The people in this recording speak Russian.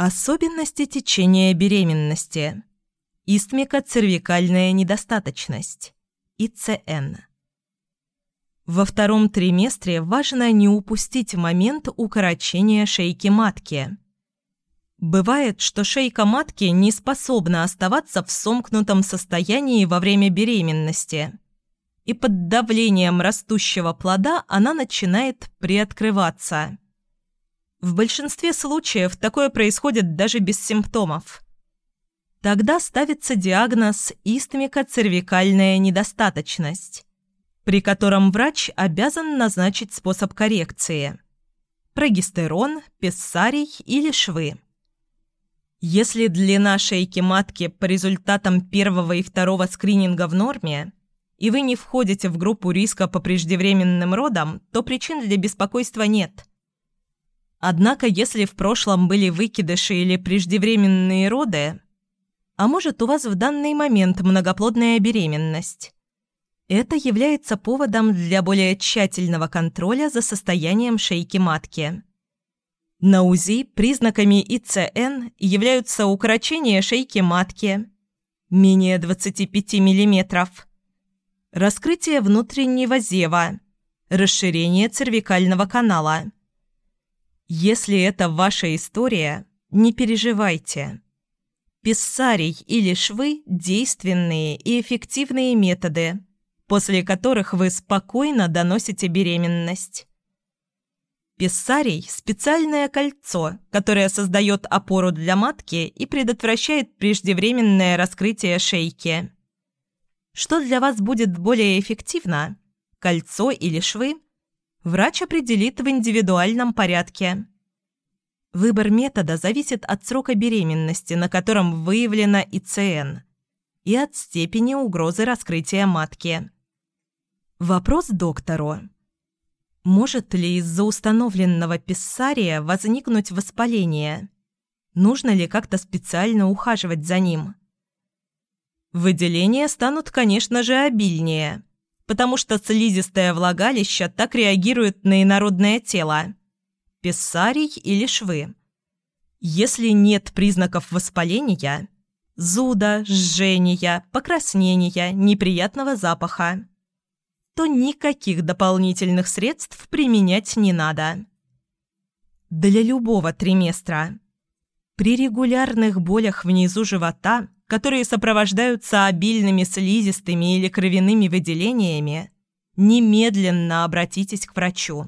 Особенности течения беременности. Истмико-цервикальная недостаточность. ИЦН. Во втором триместре важно не упустить момент укорочения шейки матки. Бывает, что шейка матки не способна оставаться в сомкнутом состоянии во время беременности, и под давлением растущего плода она начинает приоткрываться. В большинстве случаев такое происходит даже без симптомов. Тогда ставится диагноз истмико-цервикальная недостаточность, при котором врач обязан назначить способ коррекции – прогестерон, пессарий или швы. Если длина шейки матки по результатам первого и второго скрининга в норме, и вы не входите в группу риска по преждевременным родам, то причин для беспокойства нет. Однако, если в прошлом были выкидыши или преждевременные роды, а может у вас в данный момент многоплодная беременность, это является поводом для более тщательного контроля за состоянием шейки матки. На УЗИ признаками ИЦН являются укорочение шейки матки менее 25 мм, раскрытие внутреннего зева, расширение цервикального канала – если это ваша история, не переживайте. Писсарий или швы – действенные и эффективные методы, после которых вы спокойно доносите беременность. Писсарий – специальное кольцо, которое создает опору для матки и предотвращает преждевременное раскрытие шейки. Что для вас будет более эффективно – кольцо или швы – врач определит в индивидуальном порядке. Выбор метода зависит от срока беременности, на котором выявлена ИЦН, и от степени угрозы раскрытия матки. Вопрос доктору. Может ли из-за установленного писсария возникнуть воспаление? Нужно ли как-то специально ухаживать за ним? Выделения станут, конечно же, обильнее – потому что слизистое влагалище так реагирует на инородное тело. Писсарий или швы. Если нет признаков воспаления – зуда, жжения, покраснения, неприятного запаха – то никаких дополнительных средств применять не надо. Для любого триместра. При регулярных болях внизу живота – которые сопровождаются обильными слизистыми или кровяными выделениями, немедленно обратитесь к врачу.